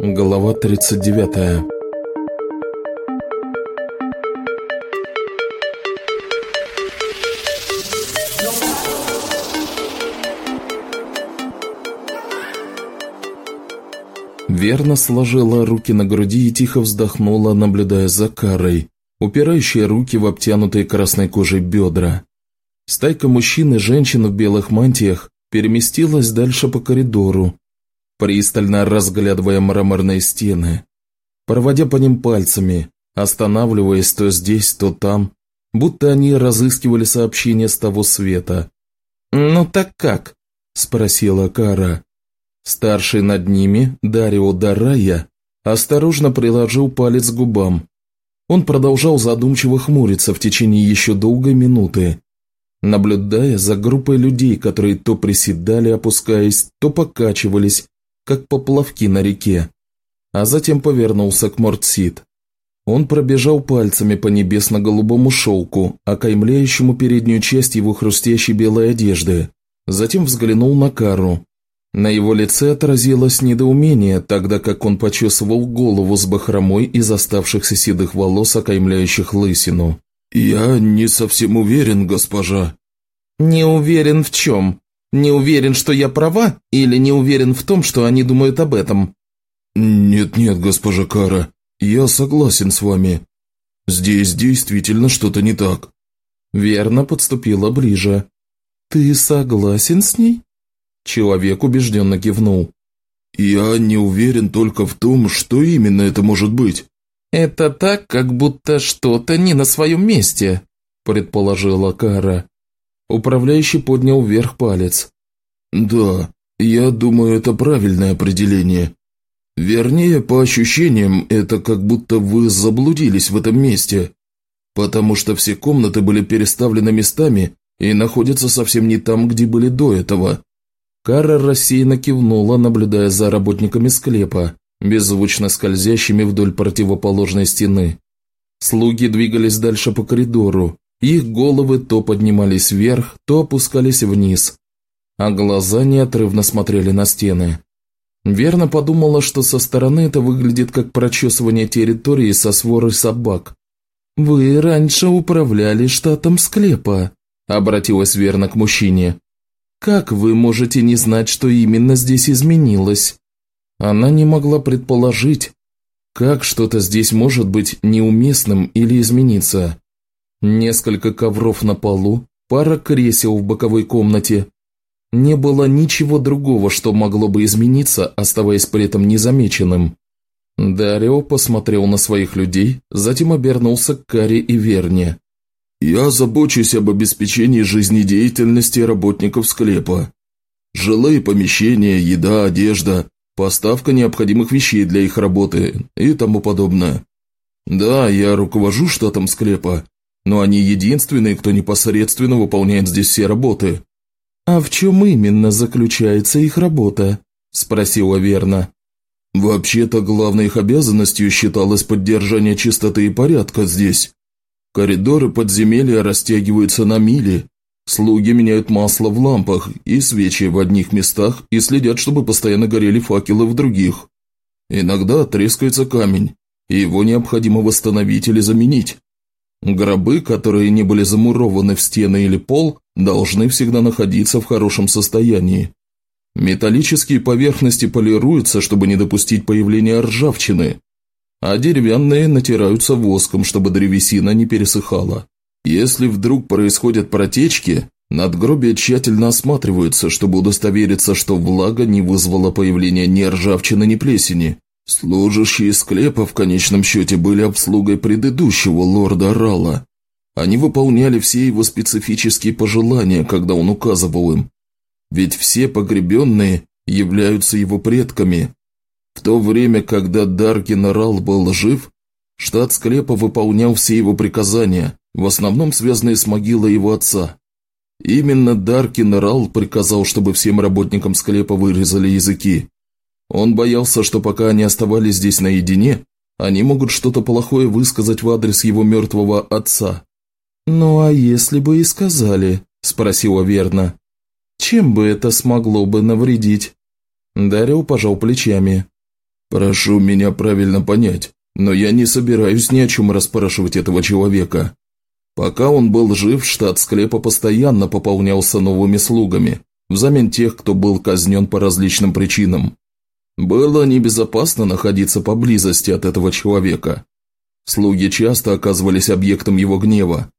Глава 39 Верно сложила руки на груди и тихо вздохнула, наблюдая за Карой, упирающие руки в обтянутые красной кожей бедра. Стайка мужчин и женщин в белых мантиях переместилась дальше по коридору, пристально разглядывая мраморные стены, проводя по ним пальцами, останавливаясь то здесь, то там, будто они разыскивали сообщение с того света. «Ну так как?» – спросила Кара. Старший над ними, Дарио Дарая, осторожно приложил палец к губам. Он продолжал задумчиво хмуриться в течение еще долгой минуты, наблюдая за группой людей, которые то приседали, опускаясь, то покачивались, как поплавки на реке, а затем повернулся к Мортсид. Он пробежал пальцами по небесно-голубому шелку, окаймляющему переднюю часть его хрустящей белой одежды, затем взглянул на Кару. На его лице отразилось недоумение, тогда как он почесывал голову с бахромой из оставшихся седых волос, окаймляющих лысину. «Я не совсем уверен, госпожа». «Не уверен в чем? Не уверен, что я права, или не уверен в том, что они думают об этом?» «Нет-нет, госпожа Кара, я согласен с вами. Здесь действительно что-то не так». Верно подступила ближе. «Ты согласен с ней?» Человек убежденно кивнул. «Я не уверен только в том, что именно это может быть». «Это так, как будто что-то не на своем месте», – предположила Кара. Управляющий поднял вверх палец. «Да, я думаю, это правильное определение. Вернее, по ощущениям, это как будто вы заблудились в этом месте, потому что все комнаты были переставлены местами и находятся совсем не там, где были до этого». Кара рассеянно кивнула, наблюдая за работниками склепа, беззвучно скользящими вдоль противоположной стены. Слуги двигались дальше по коридору, их головы то поднимались вверх, то опускались вниз, а глаза неотрывно смотрели на стены. Верно подумала, что со стороны это выглядит как прочесывание территории со сворой собак. «Вы раньше управляли штатом склепа», – обратилась Верна к мужчине. «Как вы можете не знать, что именно здесь изменилось?» Она не могла предположить, как что-то здесь может быть неуместным или измениться. Несколько ковров на полу, пара кресел в боковой комнате. Не было ничего другого, что могло бы измениться, оставаясь при этом незамеченным. Дарио посмотрел на своих людей, затем обернулся к Каре и Верне. «Я забочусь об обеспечении жизнедеятельности работников склепа. Жилые помещения, еда, одежда, поставка необходимых вещей для их работы и тому подобное. Да, я руковожу штатом склепа, но они единственные, кто непосредственно выполняет здесь все работы». «А в чем именно заключается их работа?» – спросила Верна. «Вообще-то главной их обязанностью считалось поддержание чистоты и порядка здесь. Коридоры подземелья растягиваются на мили, Слуги меняют масло в лампах и свечи в одних местах и следят, чтобы постоянно горели факелы в других. Иногда трескается камень, и его необходимо восстановить или заменить. Гробы, которые не были замурованы в стены или пол, должны всегда находиться в хорошем состоянии. Металлические поверхности полируются, чтобы не допустить появления ржавчины, а деревянные натираются воском, чтобы древесина не пересыхала. Если вдруг происходят протечки, надгробия тщательно осматриваются, чтобы удостовериться, что влага не вызвала появления ни ржавчины, ни плесени. Служащие склепа в конечном счете были обслугой предыдущего лорда Рала. Они выполняли все его специфические пожелания, когда он указывал им. Ведь все погребенные являются его предками. В то время, когда Даркин Рал был жив, штат склепа выполнял все его приказания, в основном связанные с могилой его отца. Именно Даркин Рал приказал, чтобы всем работникам склепа вырезали языки. Он боялся, что пока они оставались здесь наедине, они могут что-то плохое высказать в адрес его мертвого отца. «Ну а если бы и сказали?» – спросила Верна. Чем бы это смогло бы навредить?» Дарио пожал плечами. «Прошу меня правильно понять, но я не собираюсь ни о чем расспрашивать этого человека. Пока он был жив, штат склепа постоянно пополнялся новыми слугами, взамен тех, кто был казнен по различным причинам. Было небезопасно находиться поблизости от этого человека. Слуги часто оказывались объектом его гнева,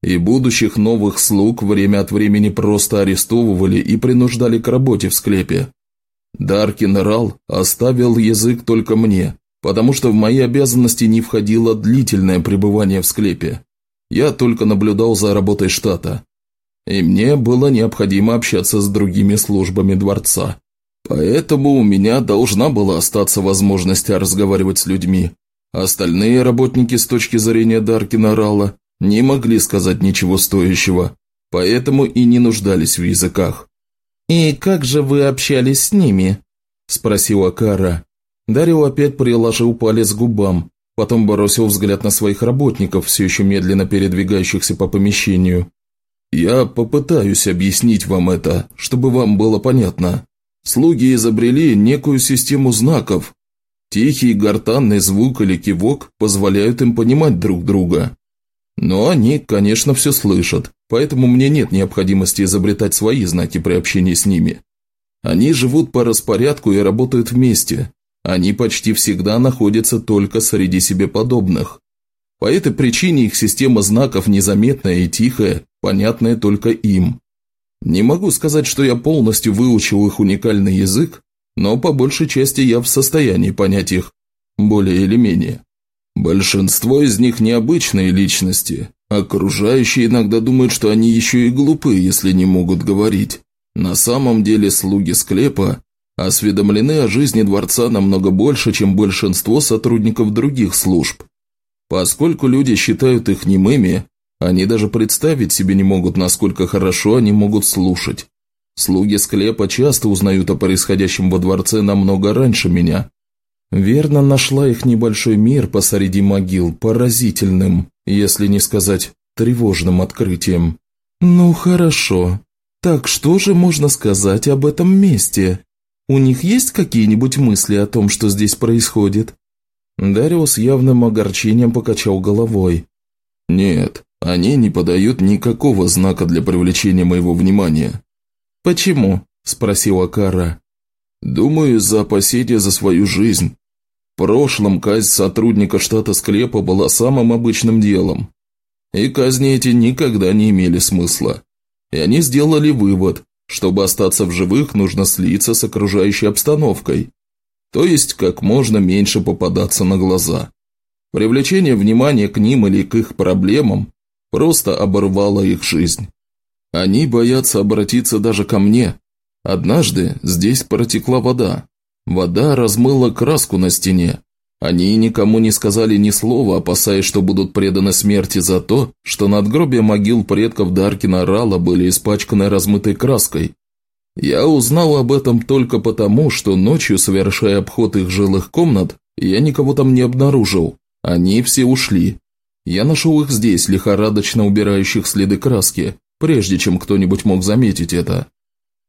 и будущих новых слуг время от времени просто арестовывали и принуждали к работе в склепе. Даркин Рал оставил язык только мне, потому что в мои обязанности не входило длительное пребывание в склепе. Я только наблюдал за работой штата. И мне было необходимо общаться с другими службами дворца. Поэтому у меня должна была остаться возможность разговаривать с людьми. Остальные работники с точки зрения Даркина Рала не могли сказать ничего стоящего, поэтому и не нуждались в языках. «И как же вы общались с ними?» – спросила Кара. Дарил опять приложил палец к губам, потом бросил взгляд на своих работников, все еще медленно передвигающихся по помещению. «Я попытаюсь объяснить вам это, чтобы вам было понятно. Слуги изобрели некую систему знаков. Тихий гортанный звук или кивок позволяют им понимать друг друга. Но они, конечно, все слышат, поэтому мне нет необходимости изобретать свои знаки при общении с ними. Они живут по распорядку и работают вместе. Они почти всегда находятся только среди себе подобных. По этой причине их система знаков незаметная и тихая, понятная только им. Не могу сказать, что я полностью выучил их уникальный язык, но по большей части я в состоянии понять их, более или менее. Большинство из них необычные личности. Окружающие иногда думают, что они еще и глупы, если не могут говорить. На самом деле слуги склепа осведомлены о жизни дворца намного больше, чем большинство сотрудников других служб. Поскольку люди считают их немыми, они даже представить себе не могут, насколько хорошо они могут слушать. Слуги склепа часто узнают о происходящем во дворце намного раньше меня. Верно нашла их небольшой мир посреди могил поразительным, если не сказать тревожным открытием. Ну хорошо. Так что же можно сказать об этом месте? У них есть какие-нибудь мысли о том, что здесь происходит? Дариус явным огорчением покачал головой. Нет, они не подают никакого знака для привлечения моего внимания. «Почему?» – спросила Кара. «Думаю, из-за опасения за свою жизнь. В прошлом казнь сотрудника штата склепа была самым обычным делом. И казни эти никогда не имели смысла. И они сделали вывод, чтобы остаться в живых, нужно слиться с окружающей обстановкой, то есть как можно меньше попадаться на глаза. Привлечение внимания к ним или к их проблемам просто оборвала их жизнь. Они боятся обратиться даже ко мне. Однажды здесь протекла вода. Вода размыла краску на стене. Они никому не сказали ни слова, опасаясь, что будут преданы смерти за то, что надгробия могил предков Даркина Рала были испачканы размытой краской. Я узнал об этом только потому, что ночью, совершая обход их жилых комнат, я никого там не обнаружил. Они все ушли. Я нашел их здесь, лихорадочно убирающих следы краски, прежде чем кто-нибудь мог заметить это.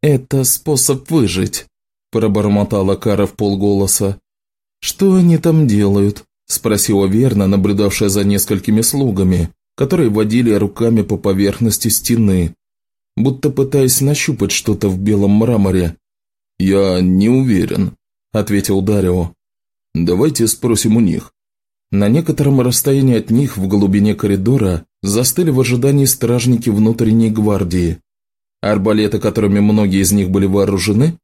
«Это способ выжить», – пробормотала Кара в полголоса. «Что они там делают?» – спросила Верна, наблюдавшая за несколькими слугами, которые водили руками по поверхности стены, будто пытаясь нащупать что-то в белом мраморе. «Я не уверен», – ответил Дарио. «Давайте спросим у них». На некотором расстоянии от них в глубине коридора застыли в ожидании стражники внутренней гвардии. Арбалеты, которыми многие из них были вооружены,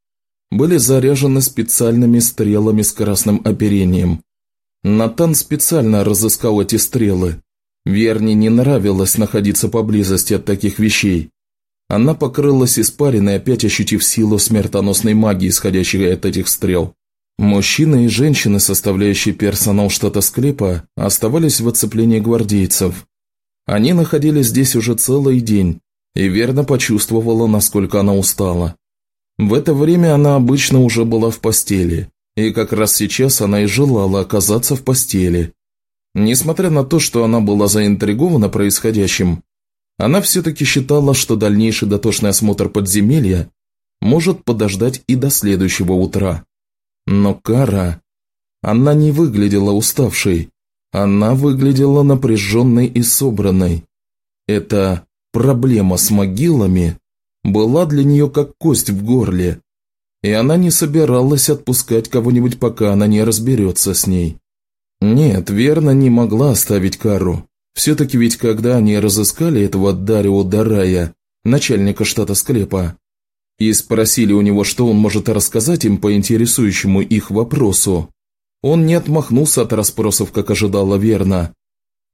были заряжены специальными стрелами с красным оперением. Натан специально разыскал эти стрелы. Верни не нравилось находиться поблизости от таких вещей. Она покрылась испариной, опять ощутив силу смертоносной магии, исходящей от этих стрел. Мужчины и женщины, составляющие персонал штата Склепа, оставались в оцеплении гвардейцев. Они находились здесь уже целый день, и верно почувствовала, насколько она устала. В это время она обычно уже была в постели, и как раз сейчас она и желала оказаться в постели. Несмотря на то, что она была заинтригована происходящим, она все-таки считала, что дальнейший дотошный осмотр подземелья может подождать и до следующего утра. Но Кара... Она не выглядела уставшей. Она выглядела напряженной и собранной. Эта проблема с могилами была для нее как кость в горле, и она не собиралась отпускать кого-нибудь, пока она не разберется с ней. Нет, верно, не могла оставить Кару. Все-таки ведь когда они разыскали этого Дарио Дарая, начальника штата склепа, и спросили у него, что он может рассказать им по интересующему их вопросу, он не отмахнулся от расспросов, как ожидала Верна.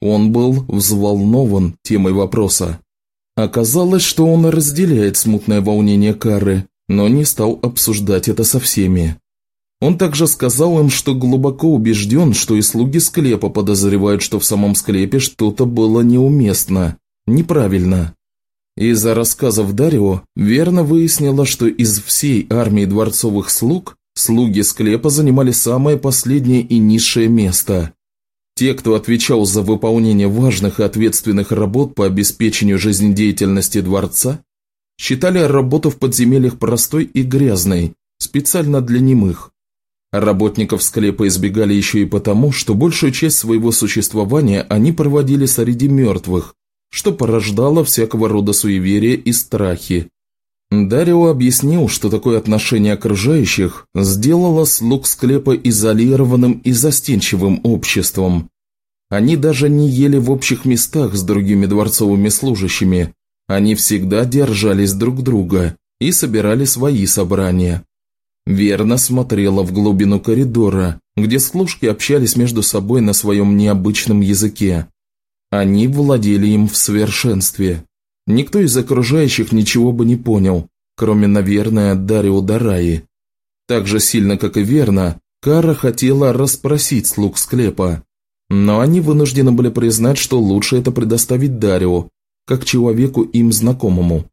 Он был взволнован темой вопроса. Оказалось, что он разделяет смутное волнение Кары, но не стал обсуждать это со всеми. Он также сказал им, что глубоко убежден, что и слуги склепа подозревают, что в самом склепе что-то было неуместно, неправильно. Из-за рассказов Дарио верно выяснила, что из всей армии дворцовых слуг слуги склепа занимали самое последнее и низшее место. Те, кто отвечал за выполнение важных и ответственных работ по обеспечению жизнедеятельности дворца, считали работу в подземельях простой и грязной, специально для немых. Работников склепа избегали еще и потому, что большую часть своего существования они проводили среди мертвых, что порождало всякого рода суеверия и страхи. Дарио объяснил, что такое отношение окружающих сделало слуг склепа изолированным и застенчивым обществом. Они даже не ели в общих местах с другими дворцовыми служащими, они всегда держались друг друга и собирали свои собрания. Верно смотрела в глубину коридора, где служки общались между собой на своем необычном языке. Они владели им в совершенстве. Никто из окружающих ничего бы не понял, кроме, наверное, Дарио Дараи. Так же сильно, как и Верна, Кара хотела расспросить слуг склепа, но они вынуждены были признать, что лучше это предоставить Дарио, как человеку им знакомому.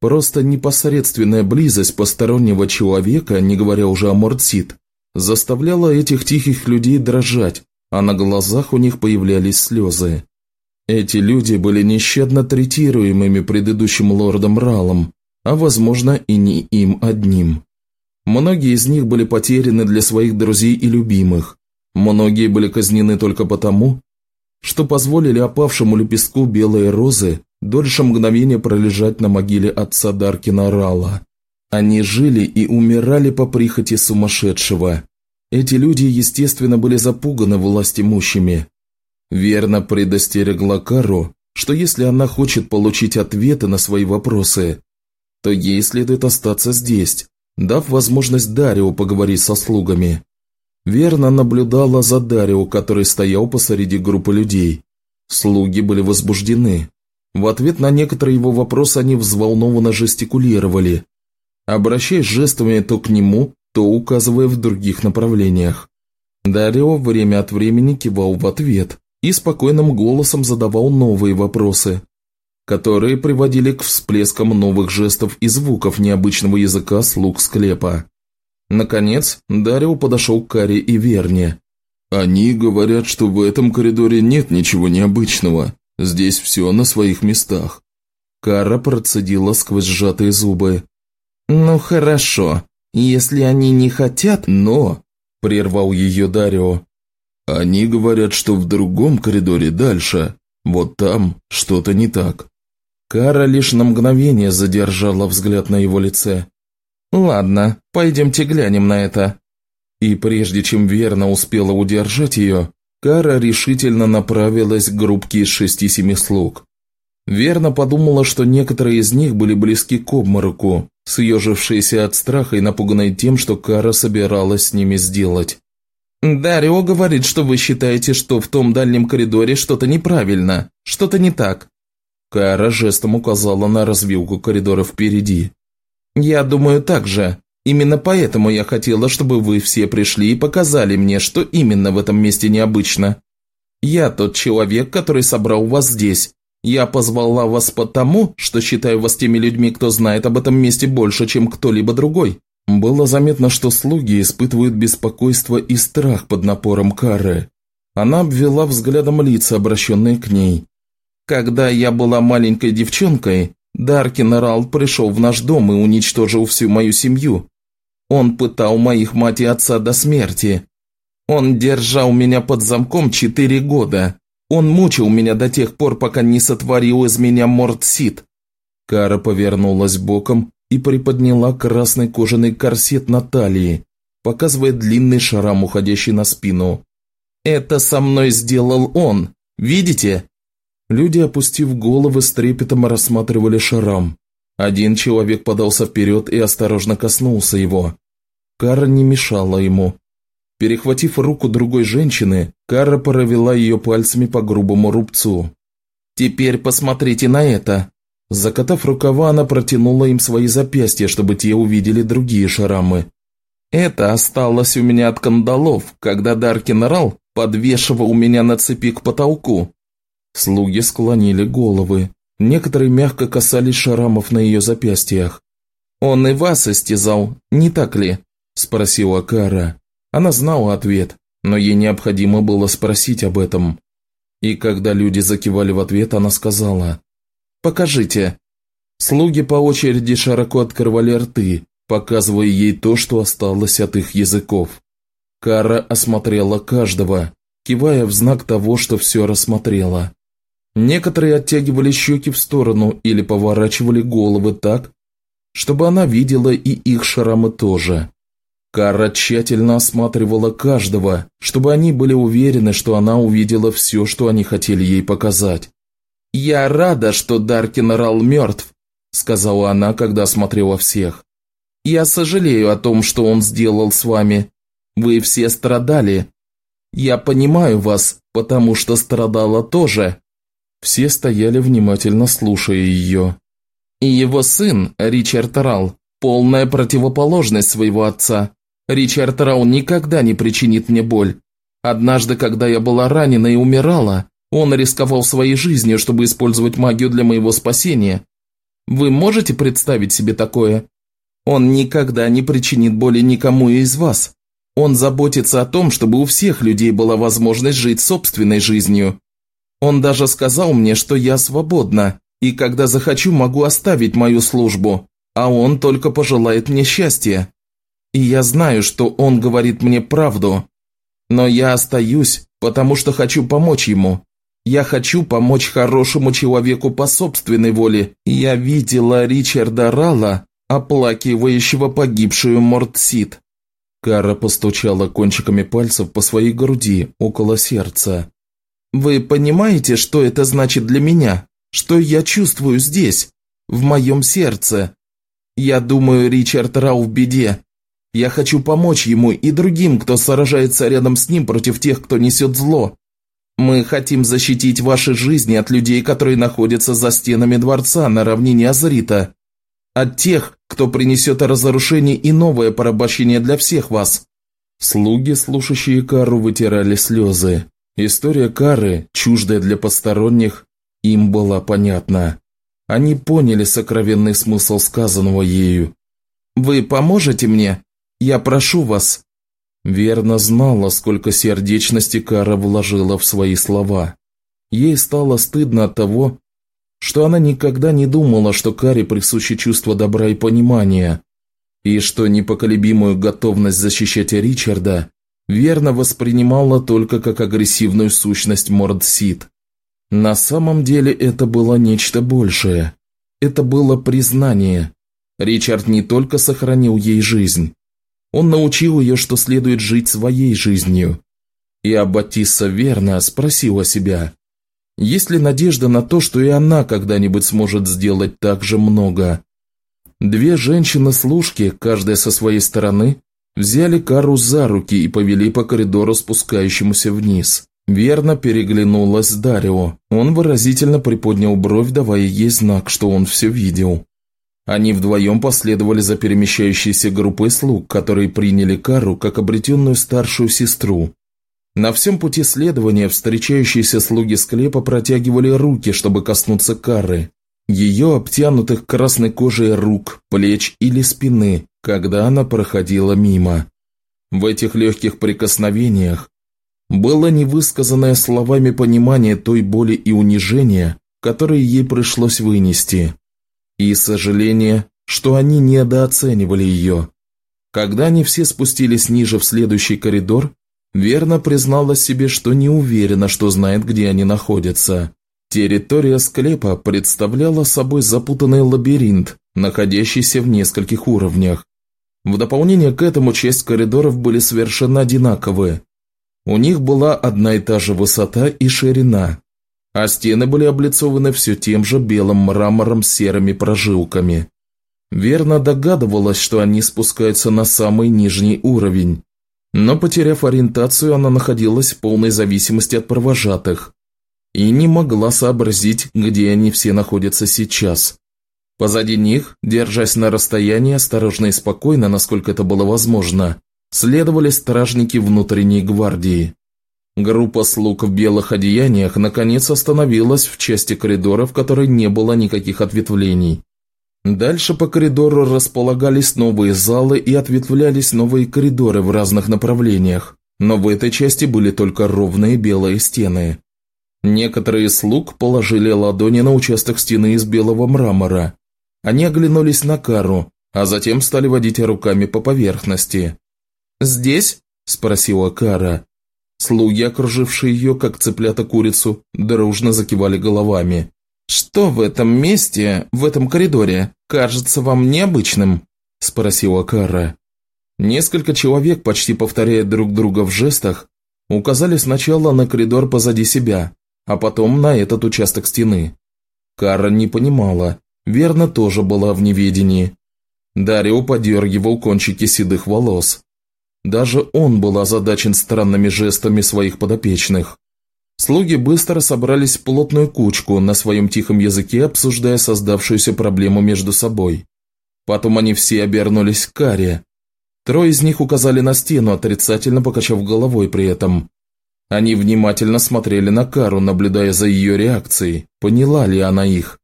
Просто непосредственная близость постороннего человека, не говоря уже о Мордсит, заставляла этих тихих людей дрожать, а на глазах у них появлялись слезы. Эти люди были нещадно третируемыми предыдущим лордом Ралом, а возможно и не им одним. Многие из них были потеряны для своих друзей и любимых, многие были казнены только потому, что позволили опавшему лепестку белой розы дольше мгновения пролежать на могиле отца Даркина Рала. Они жили и умирали по прихоти сумасшедшего. Эти люди, естественно, были запуганы властимущими. Верно предостерегла Кару, что если она хочет получить ответы на свои вопросы, то ей следует остаться здесь, дав возможность Дарио поговорить со слугами. Верно наблюдала за Дарио, который стоял посреди группы людей. Слуги были возбуждены. В ответ на некоторые его вопросы они взволнованно жестикулировали, обращаясь жестами то к нему, то указывая в других направлениях. Дарио время от времени кивал в ответ и спокойным голосом задавал новые вопросы, которые приводили к всплескам новых жестов и звуков необычного языка слуг склепа. Наконец, Дарио подошел к Каре и Верне. «Они говорят, что в этом коридоре нет ничего необычного», Здесь все на своих местах». Кара процедила сквозь сжатые зубы. «Ну хорошо, если они не хотят, но...» – прервал ее Дарио. «Они говорят, что в другом коридоре дальше, вот там что-то не так». Кара лишь на мгновение задержала взгляд на его лице. «Ладно, пойдемте глянем на это». И прежде чем верно успела удержать ее, Кара решительно направилась к группке из шести-семи слуг. Верно подумала, что некоторые из них были близки к обмороку, съежившиеся от страха и напуганные тем, что Кара собиралась с ними сделать. «Дарио говорит, что вы считаете, что в том дальнем коридоре что-то неправильно, что-то не так». Кара жестом указала на развилку коридора впереди. «Я думаю так же. Именно поэтому я хотела, чтобы вы все пришли и показали мне, что именно в этом месте необычно. Я тот человек, который собрал вас здесь. Я позвала вас потому, что считаю вас теми людьми, кто знает об этом месте больше, чем кто-либо другой». Было заметно, что слуги испытывают беспокойство и страх под напором кары. Она обвела взглядом лица, обращенные к ней. «Когда я была маленькой девчонкой, Даркин Рал пришел в наш дом и уничтожил всю мою семью. Он пытал моих мать и отца до смерти. Он держал меня под замком четыре года. Он мучил меня до тех пор, пока не сотворил из меня Мортсит. Кара повернулась боком и приподняла красный кожаный корсет на талии, показывая длинный шрам, уходящий на спину. «Это со мной сделал он, видите?» Люди, опустив головы, с трепетом рассматривали шрам. Один человек подался вперед и осторожно коснулся его. Кара не мешала ему. Перехватив руку другой женщины, Кара провела ее пальцами по грубому рубцу. «Теперь посмотрите на это!» Закатав рукава, она протянула им свои запястья, чтобы те увидели другие шрамы. «Это осталось у меня от кандалов, когда Даркин Рал подвешивал меня на цепи к потолку». Слуги склонили головы. Некоторые мягко касались шрамов на ее запястьях. «Он и вас истязал, не так ли?» – спросила Кара. Она знала ответ, но ей необходимо было спросить об этом. И когда люди закивали в ответ, она сказала Покажите». Слуги по очереди широко открывали рты, показывая ей то, что осталось от их языков. Кара осмотрела каждого, кивая в знак того, что все рассмотрела. Некоторые оттягивали щеки в сторону или поворачивали головы так, чтобы она видела и их шрамы тоже. Кара тщательно осматривала каждого, чтобы они были уверены, что она увидела все, что они хотели ей показать. «Я рада, что Даркин Рал мертв», – сказала она, когда осмотрела всех. «Я сожалею о том, что он сделал с вами. Вы все страдали. Я понимаю вас, потому что страдала тоже». Все стояли внимательно, слушая ее. И его сын, Ричард Рал, полная противоположность своего отца. Ричард Рал никогда не причинит мне боль. Однажды, когда я была ранена и умирала, он рисковал своей жизнью, чтобы использовать магию для моего спасения. Вы можете представить себе такое? Он никогда не причинит боли никому из вас. Он заботится о том, чтобы у всех людей была возможность жить собственной жизнью. Он даже сказал мне, что я свободна, и когда захочу, могу оставить мою службу, а он только пожелает мне счастья. И я знаю, что он говорит мне правду. Но я остаюсь, потому что хочу помочь ему. Я хочу помочь хорошему человеку по собственной воле. Я видела Ричарда Рала, оплакивающего погибшую Мортсит». Кара постучала кончиками пальцев по своей груди, около сердца. «Вы понимаете, что это значит для меня? Что я чувствую здесь, в моем сердце? Я думаю, Ричард Рау в беде. Я хочу помочь ему и другим, кто сражается рядом с ним против тех, кто несет зло. Мы хотим защитить ваши жизни от людей, которые находятся за стенами дворца на равнине Азрита. От тех, кто принесет разрушение и новое порабощение для всех вас». Слуги, слушающие Кару, вытирали слезы. История Кары, чуждая для посторонних, им была понятна. Они поняли сокровенный смысл сказанного ею. «Вы поможете мне? Я прошу вас, Верно знала, сколько сердечности Кара вложила в свои слова. Ей стало стыдно от того, что она никогда не думала, что Каре присуще чувство добра и понимания, и что непоколебимую готовность защищать Ричарда верно воспринимала только как агрессивную сущность Мордсит. На самом деле это было нечто большее. Это было признание. Ричард не только сохранил ей жизнь, он научил ее, что следует жить своей жизнью. И Аббатисса верно спросила себя, есть ли надежда на то, что и она когда-нибудь сможет сделать так же много. Две женщины-служки, каждая со своей стороны, взяли Кару за руки и повели по коридору, спускающемуся вниз. Верно переглянулась Дарио. Он выразительно приподнял бровь, давая ей знак, что он все видел. Они вдвоем последовали за перемещающейся группой слуг, которые приняли Кару как обретенную старшую сестру. На всем пути следования встречающиеся слуги склепа протягивали руки, чтобы коснуться Кары, ее обтянутых красной кожей рук, плеч или спины, когда она проходила мимо. В этих легких прикосновениях было невысказанное словами понимание той боли и унижения, которые ей пришлось вынести. И сожаление, что они недооценивали ее. Когда они все спустились ниже в следующий коридор, Верна призналась себе, что не уверена, что знает, где они находятся. Территория склепа представляла собой запутанный лабиринт, находящийся в нескольких уровнях. В дополнение к этому часть коридоров были совершенно одинаковые. У них была одна и та же высота и ширина, а стены были облицованы все тем же белым мрамором с серыми прожилками. Верно догадывалась, что они спускаются на самый нижний уровень, но, потеряв ориентацию, она находилась в полной зависимости от провожатых и не могла сообразить, где они все находятся сейчас. Позади них, держась на расстоянии, осторожно и спокойно, насколько это было возможно, следовали стражники внутренней гвардии. Группа слуг в белых одеяниях наконец остановилась в части коридора, в которой не было никаких ответвлений. Дальше по коридору располагались новые залы и ответвлялись новые коридоры в разных направлениях, но в этой части были только ровные белые стены. Некоторые слуг положили ладони на участок стены из белого мрамора. Они оглянулись на Кару, а затем стали водить руками по поверхности. «Здесь?» – спросила Кара. Слуги, окружившие ее, как цыплята курицу, дружно закивали головами. «Что в этом месте, в этом коридоре, кажется вам необычным?» – спросила Кара. Несколько человек, почти повторяя друг друга в жестах, указали сначала на коридор позади себя, а потом на этот участок стены. Кара не понимала, верно тоже была в неведении. Дарио подергивал кончики седых волос. Даже он был озадачен странными жестами своих подопечных. Слуги быстро собрались в плотную кучку, на своем тихом языке обсуждая создавшуюся проблему между собой. Потом они все обернулись к Каре. Трое из них указали на стену, отрицательно покачав головой при этом. Они внимательно смотрели на Кару, наблюдая за ее реакцией. Поняла ли она их?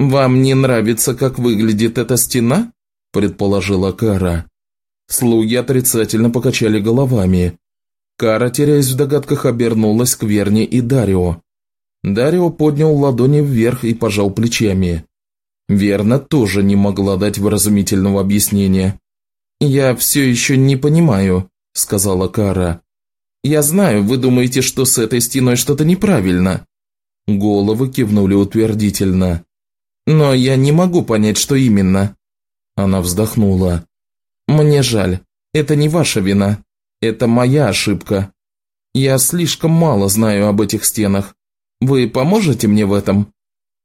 «Вам не нравится, как выглядит эта стена?» – предположила Кара. Слуги отрицательно покачали головами, Кара, теряясь в догадках, обернулась к Верне и Дарио. Дарио поднял ладони вверх и пожал плечами. Верна тоже не могла дать выразумительного объяснения. «Я все еще не понимаю», – сказала Кара. «Я знаю, вы думаете, что с этой стеной что-то неправильно». Головы кивнули утвердительно. «Но я не могу понять, что именно». Она вздохнула. «Мне жаль. Это не ваша вина. Это моя ошибка. Я слишком мало знаю об этих стенах. Вы поможете мне в этом?»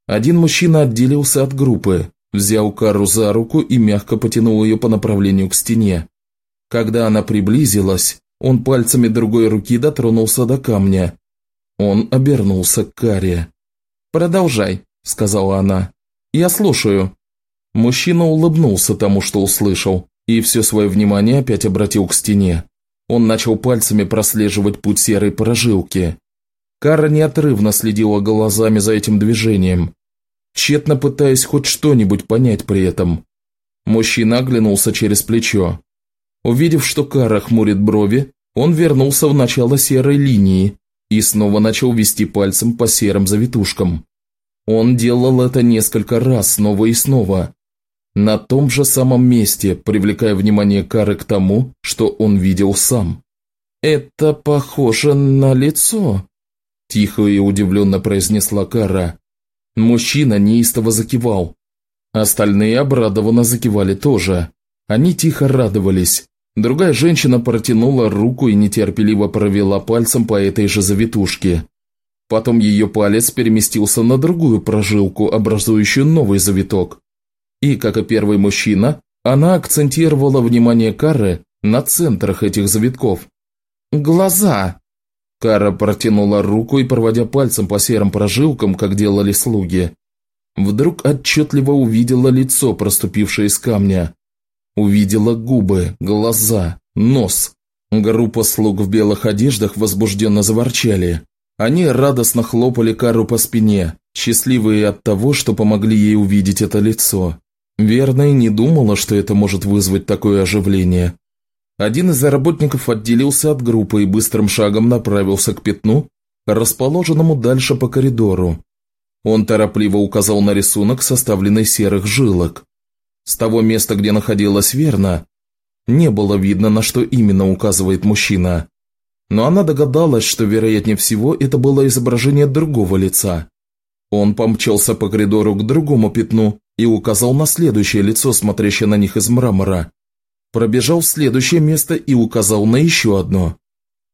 Один мужчина отделился от группы, взял Кару за руку и мягко потянул ее по направлению к стене. Когда она приблизилась, он пальцами другой руки дотронулся до камня. Он обернулся к Каре. «Продолжай», – сказала она. «Я слушаю». Мужчина улыбнулся тому, что услышал, и все свое внимание опять обратил к стене. Он начал пальцами прослеживать путь серой прожилки. Кара неотрывно следила глазами за этим движением, тщетно пытаясь хоть что-нибудь понять при этом. Мужчина оглянулся через плечо. Увидев, что Кара хмурит брови, он вернулся в начало серой линии и снова начал вести пальцем по серым завитушкам. Он делал это несколько раз, снова и снова, на том же самом месте, привлекая внимание Кары к тому, что он видел сам. «Это похоже на лицо», – тихо и удивленно произнесла Кара. Мужчина неистово закивал. Остальные обрадованно закивали тоже. Они тихо радовались. Другая женщина протянула руку и нетерпеливо провела пальцем по этой же завитушке. Потом ее палец переместился на другую прожилку, образующую новый завиток. И, как и первый мужчина, она акцентировала внимание Кары на центрах этих завитков. «Глаза!» Кара протянула руку и, проводя пальцем по серым прожилкам, как делали слуги, вдруг отчетливо увидела лицо, проступившее из камня. Увидела губы, глаза, нос. Группа слуг в белых одеждах возбужденно заворчали. Они радостно хлопали Кару по спине, счастливые от того, что помогли ей увидеть это лицо. Верно и не думала, что это может вызвать такое оживление. Один из работников отделился от группы и быстрым шагом направился к пятну, расположенному дальше по коридору. Он торопливо указал на рисунок, составленный серых жилок. С того места, где находилась Верна, не было видно, на что именно указывает мужчина. Но она догадалась, что, вероятнее всего, это было изображение другого лица. Он помчался по коридору к другому пятну и указал на следующее лицо, смотрящее на них из мрамора. Пробежал в следующее место и указал на еще одно.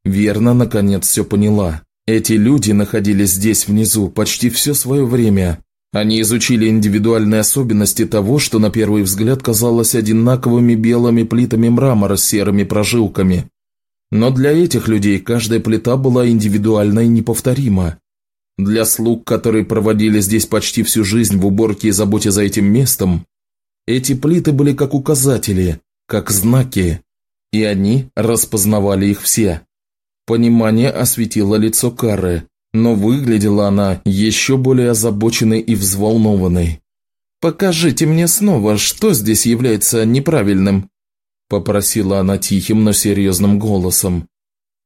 Верно, наконец, все поняла. Эти люди находились здесь внизу почти все свое время. Они изучили индивидуальные особенности того, что на первый взгляд казалось одинаковыми белыми плитами мрамора с серыми прожилками. Но для этих людей каждая плита была индивидуальна и неповторима. Для слуг, которые проводили здесь почти всю жизнь в уборке и заботе за этим местом, эти плиты были как указатели, как знаки, и они распознавали их все. Понимание осветило лицо Кары, но выглядела она еще более озабоченной и взволнованной. «Покажите мне снова, что здесь является неправильным», – попросила она тихим, но серьезным голосом.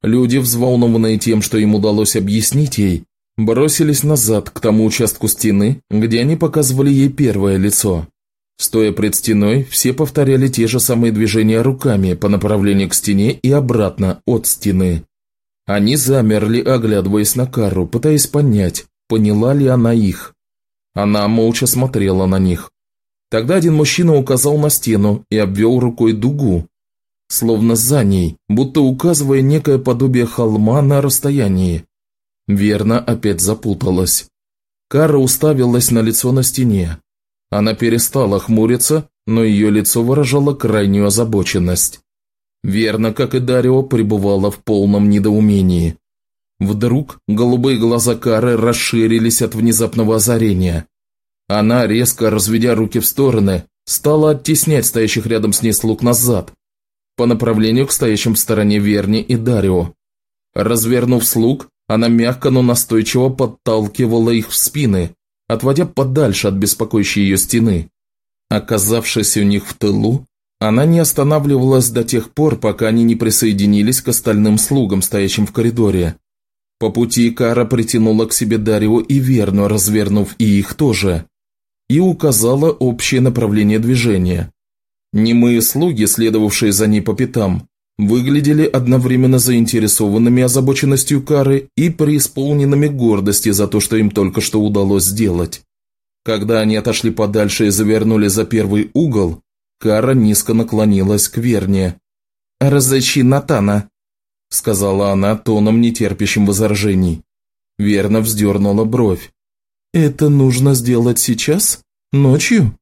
Люди, взволнованные тем, что им удалось объяснить ей, бросились назад к тому участку стены, где они показывали ей первое лицо. Стоя пред стеной, все повторяли те же самые движения руками по направлению к стене и обратно от стены. Они замерли, оглядываясь на Кару, пытаясь понять, поняла ли она их. Она молча смотрела на них. Тогда один мужчина указал на стену и обвел рукой дугу, словно за ней, будто указывая некое подобие холма на расстоянии. Верно опять запуталась. Кара уставилась на лицо на стене. Она перестала хмуриться, но ее лицо выражало крайнюю озабоченность. Верно, как и Дарио, пребывала в полном недоумении. Вдруг голубые глаза Кары расширились от внезапного озарения. Она, резко разведя руки в стороны, стала оттеснять стоящих рядом с ней слуг назад, по направлению к стоящим в стороне Верни и Дарио. Развернув слуг, она мягко, но настойчиво подталкивала их в спины, отводя подальше от беспокоящей ее стены. Оказавшись у них в тылу, она не останавливалась до тех пор, пока они не присоединились к остальным слугам, стоящим в коридоре. По пути Кара притянула к себе Дарио и Верну, развернув и их тоже, и указала общее направление движения. Немые слуги, следовавшие за ней по пятам, выглядели одновременно заинтересованными озабоченностью Кары и преисполненными гордости за то, что им только что удалось сделать. Когда они отошли подальше и завернули за первый угол, Кара низко наклонилась к Верне. «Разыщи Натана», – сказала она тоном, нетерпящим возражений. Верна вздернула бровь. «Это нужно сделать сейчас? Ночью?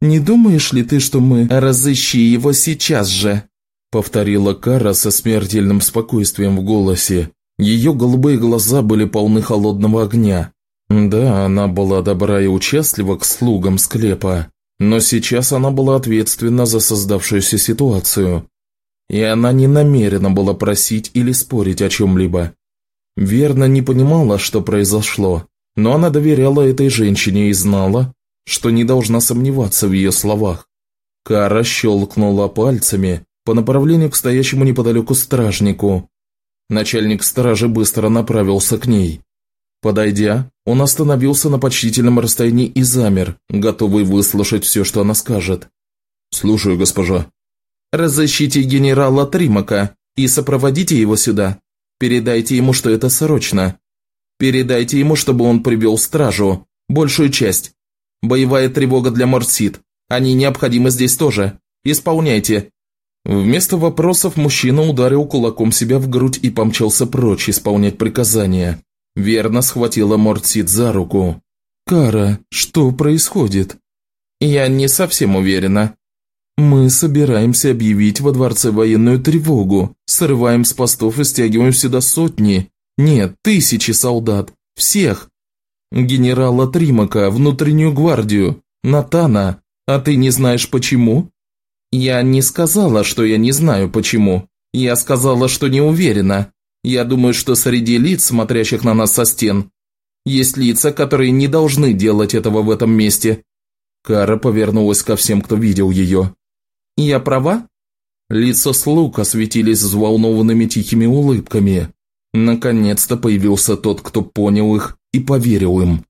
Не думаешь ли ты, что мы...» «Разыщи его сейчас же», – повторила Кара со смертельным спокойствием в голосе. Ее голубые глаза были полны холодного огня. Да, она была добра и участлива к слугам склепа, но сейчас она была ответственна за создавшуюся ситуацию, и она не намерена была просить или спорить о чем-либо. Верно не понимала, что произошло, но она доверяла этой женщине и знала, что не должна сомневаться в ее словах. Кара щелкнула пальцами по направлению к стоящему неподалеку стражнику. Начальник стражи быстро направился к ней. Подойдя, он остановился на почтительном расстоянии и замер, готовый выслушать все, что она скажет. «Слушаю, госпожа». «Разыщите генерала Тримака и сопроводите его сюда. Передайте ему, что это срочно. Передайте ему, чтобы он привел стражу, большую часть. Боевая тревога для Морсит. Они необходимы здесь тоже. Исполняйте». Вместо вопросов мужчина ударил кулаком себя в грудь и помчался прочь исполнять приказания. Верно схватила Мортсит за руку. «Кара, что происходит?» «Я не совсем уверена». «Мы собираемся объявить во дворце военную тревогу, срываем с постов и стягиваем сюда сотни, нет, тысячи солдат, всех. Генерала Тримака, внутреннюю гвардию, Натана, а ты не знаешь почему?» «Я не сказала, что я не знаю почему. Я сказала, что не уверена. Я думаю, что среди лиц, смотрящих на нас со стен, есть лица, которые не должны делать этого в этом месте». Кара повернулась ко всем, кто видел ее. «Я права?» Лица слуг осветились взволнованными тихими улыбками. Наконец-то появился тот, кто понял их и поверил им.